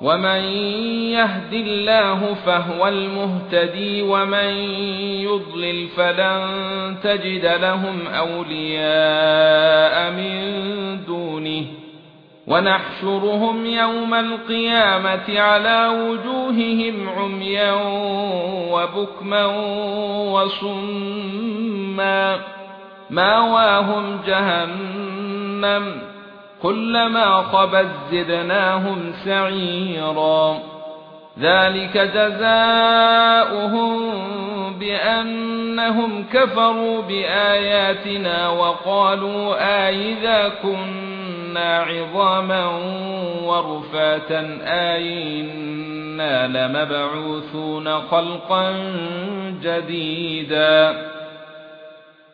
ومن يهد الله فهو المهتدي ومن يضلل فلن تجد لهم اولياء من دونه ونحشرهم يوم القيامه على وجوههم عميا وبكما وصما ماواهم جهنم كلما خبت زدناهم سعيرا. ذلك جزاؤهم بأنهم كفروا بآياتنا وقالوا ايذا كنا عظاما ورفاتا اينا لمبعوثون خلقا جديدا.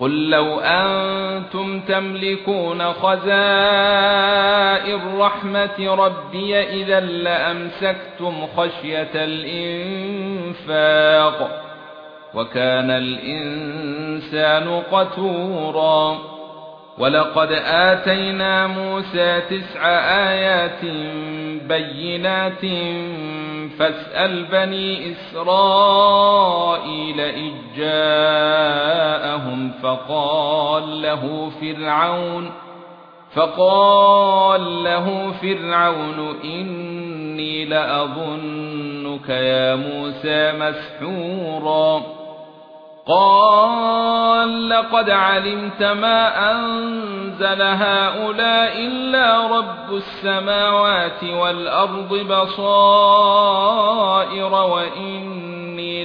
قل لو أنتم تملكون خزائن رحمة ربي إذا لأمسكتم خشية الإنفاق وكان الإنسان قتورا ولقد آتينا موسى تسع آيات بينات فاسأل بني إسرائيل إذ جاءهم فقال له فرعون فقال له فرعون إني لأظنك يا موسى مسحورا. قال لقد علمت ما أنزل هؤلاء إلا رب السماوات والأرض بصائر وإني